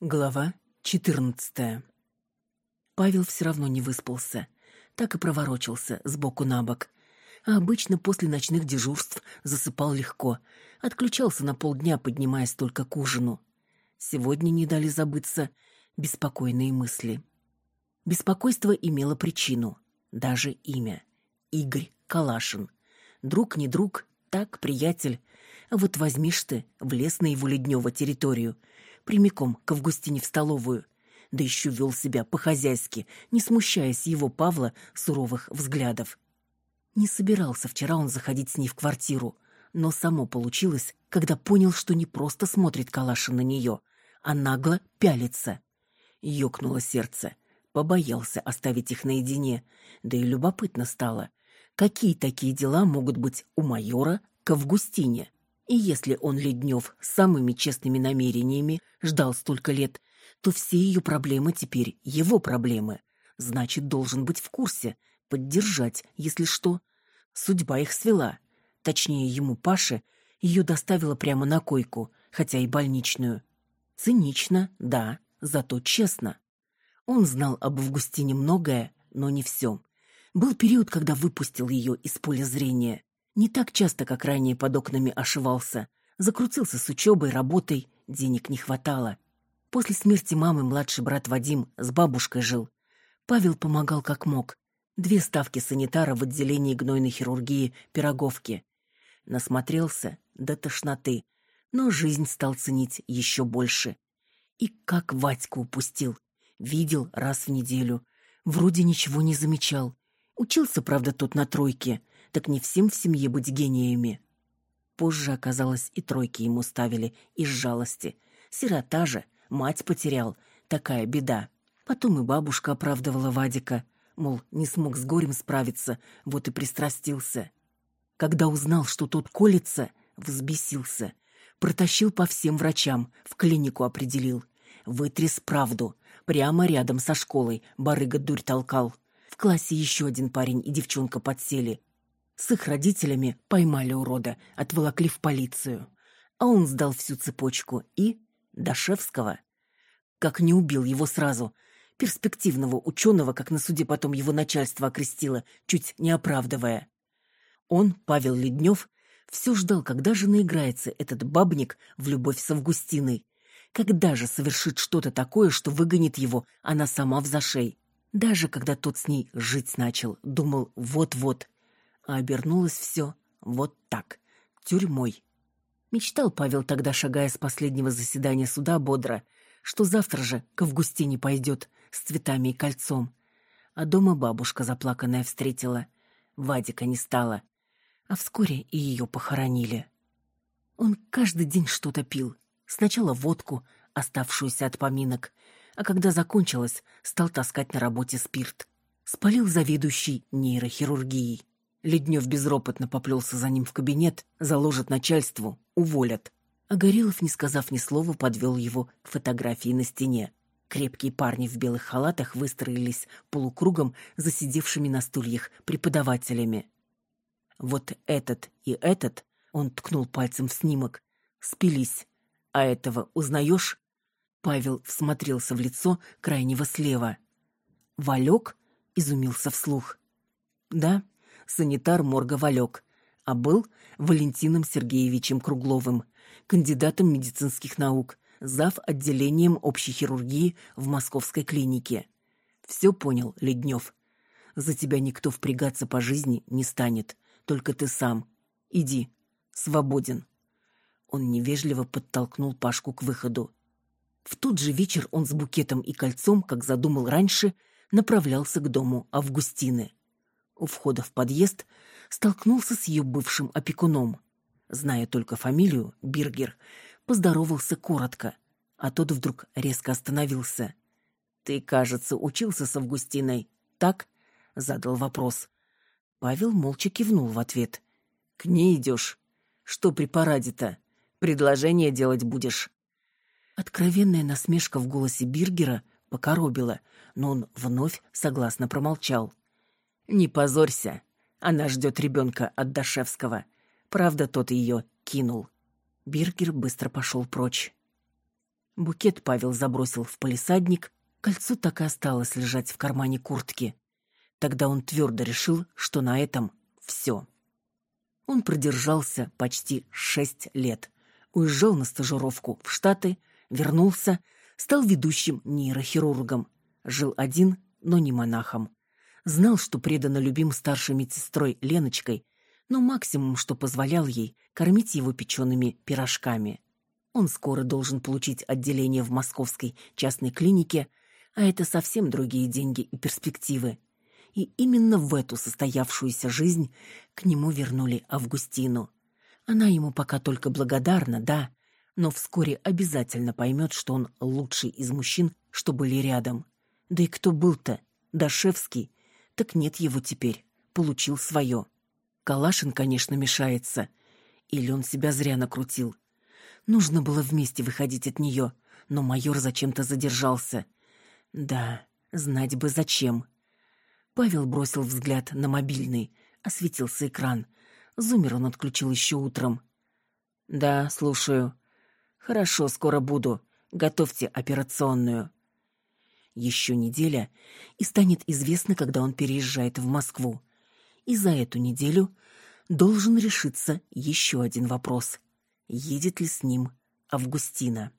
Глава 14. Павел все равно не выспался. Так и проворочился сбоку на бок. А обычно после ночных дежурств засыпал легко. Отключался на полдня, поднимаясь только к ужину. Сегодня не дали забыться беспокойные мысли. Беспокойство имело причину, даже имя. Игорь Калашин. Друг не друг, так, приятель. А вот возьмишь ты, влез на его леднево территорию — прямиком к Августине в столовую. Да еще вел себя по-хозяйски, не смущаясь его Павла суровых взглядов. Не собирался вчера он заходить с ней в квартиру, но само получилось, когда понял, что не просто смотрит Калашин на нее, а нагло пялится. Ёкнуло сердце. Побоялся оставить их наедине, да и любопытно стало. Какие такие дела могут быть у майора к Августине? И если он, Леднев, с самыми честными намерениями ждал столько лет, то все ее проблемы теперь его проблемы. Значит, должен быть в курсе, поддержать, если что. Судьба их свела. Точнее, ему, Паше, ее доставила прямо на койку, хотя и больничную. Цинично, да, зато честно. Он знал об Августине многое, но не все. Был период, когда выпустил ее из поля зрения. Не так часто, как ранее под окнами ошивался. Закрутился с учебой, работой, денег не хватало. После смерти мамы младший брат Вадим с бабушкой жил. Павел помогал как мог. Две ставки санитара в отделении гнойной хирургии Пироговки. Насмотрелся до тошноты, но жизнь стал ценить еще больше. И как Вадьку упустил. Видел раз в неделю. Вроде ничего не замечал. Учился, правда, тот на тройке, так не всем в семье быть гениями. Позже оказалось, и тройки ему ставили из жалости. Сирота же, мать потерял, такая беда. Потом и бабушка оправдывала Вадика, мол, не смог с горем справиться, вот и пристрастился. Когда узнал, что тот колется, взбесился. Протащил по всем врачам, в клинику определил. Вытряс правду. Прямо рядом со школой барыга дурь толкал. В классе еще один парень и девчонка подсели. С их родителями поймали урода, отволокли в полицию. А он сдал всю цепочку и... Дашевского. Как не убил его сразу. Перспективного ученого, как на суде потом его начальство окрестило, чуть не оправдывая. Он, Павел Леднев, все ждал, когда же наиграется этот бабник в любовь с Августиной. Когда же совершит что-то такое, что выгонит его, она сама в зашей. Даже когда тот с ней жить начал, думал вот-вот а обернулось все вот так, тюрьмой. Мечтал Павел тогда, шагая с последнего заседания суда бодро, что завтра же к Августине пойдет с цветами и кольцом. А дома бабушка заплаканная встретила. Вадика не стало. А вскоре и ее похоронили. Он каждый день что-то пил. Сначала водку, оставшуюся от поминок, а когда закончилось, стал таскать на работе спирт. Спалил заведующий нейрохирургией. Леднев безропотно поплелся за ним в кабинет, заложат начальству, уволят. А Горелов, не сказав ни слова, подвел его к фотографии на стене. Крепкие парни в белых халатах выстроились полукругом за сидевшими на стульях преподавателями. Вот этот и этот, он ткнул пальцем в снимок, спились. А этого узнаешь? Павел всмотрелся в лицо крайнего слева. «Валек?» — изумился вслух. «Да, санитар морга Валек, а был Валентином Сергеевичем Кругловым, кандидатом медицинских наук, зав. отделением общей хирургии в московской клинике. Все понял, Леднев. За тебя никто впрягаться по жизни не станет, только ты сам. Иди, свободен. Он невежливо подтолкнул Пашку к выходу. В тот же вечер он с букетом и кольцом, как задумал раньше, направлялся к дому Августины у входа в подъезд столкнулся с ее бывшим опекуном. Зная только фамилию, Биргер, поздоровался коротко, а тот вдруг резко остановился. «Ты, кажется, учился с Августиной, так?» — задал вопрос. Павел молча кивнул в ответ. «К ней идешь? Что при параде-то? Предложение делать будешь?» Откровенная насмешка в голосе Биргера покоробила, но он вновь согласно промолчал. Не позорься. Она ждет ребенка от Дашевского. Правда, тот ее кинул. Биргер быстро пошел прочь. Букет Павел забросил в палисадник, кольцо так и осталось лежать в кармане куртки. Тогда он твердо решил, что на этом все. Он продержался почти шесть лет. Уезжал на стажировку в Штаты, вернулся, стал ведущим нейрохирургом. Жил один, но не монахом. Знал, что преданно любим старшей медсестрой Леночкой, но максимум, что позволял ей, кормить его печеными пирожками. Он скоро должен получить отделение в московской частной клинике, а это совсем другие деньги и перспективы. И именно в эту состоявшуюся жизнь к нему вернули Августину. Она ему пока только благодарна, да, но вскоре обязательно поймет, что он лучший из мужчин, что были рядом. Да и кто был-то? Дашевский. Так нет его теперь. Получил свое. Калашин, конечно, мешается. Или он себя зря накрутил. Нужно было вместе выходить от нее, но майор зачем-то задержался. Да, знать бы зачем. Павел бросил взгляд на мобильный. Осветился экран. Зумер он отключил еще утром. «Да, слушаю. Хорошо, скоро буду. Готовьте операционную». Еще неделя, и станет известно, когда он переезжает в Москву. И за эту неделю должен решиться еще один вопрос. Едет ли с ним Августина?